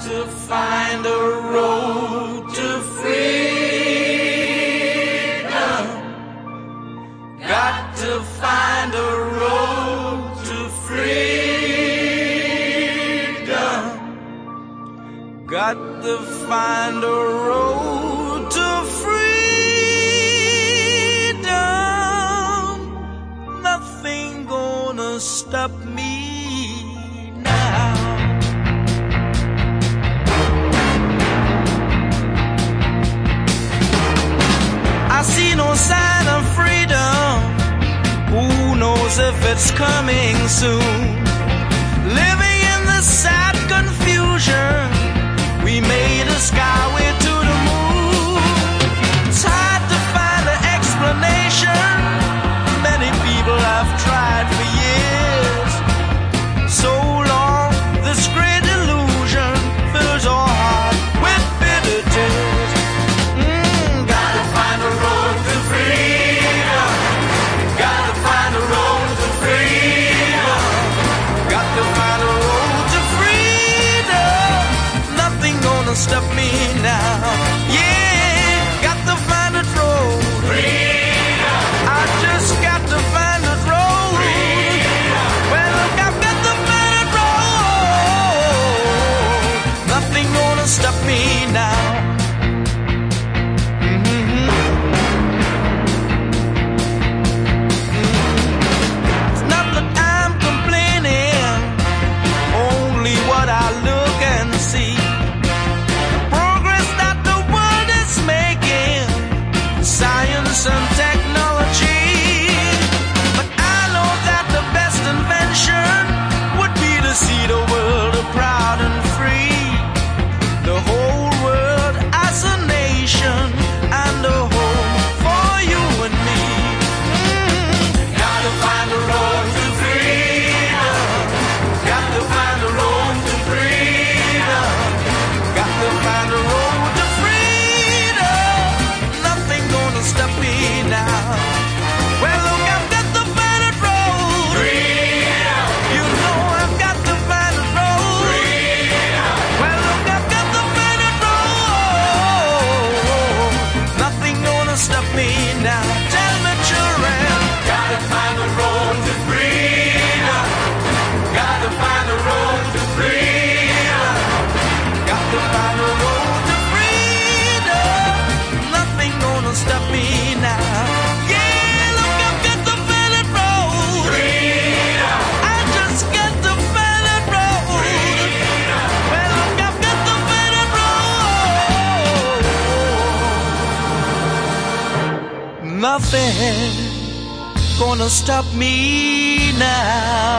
to find a road to freedom. Got to find a road to freedom. Got to find a road to freedom. Nothing gonna stop me. if it's coming soon. Living in the Stop me now. me. nothing gonna stop me now.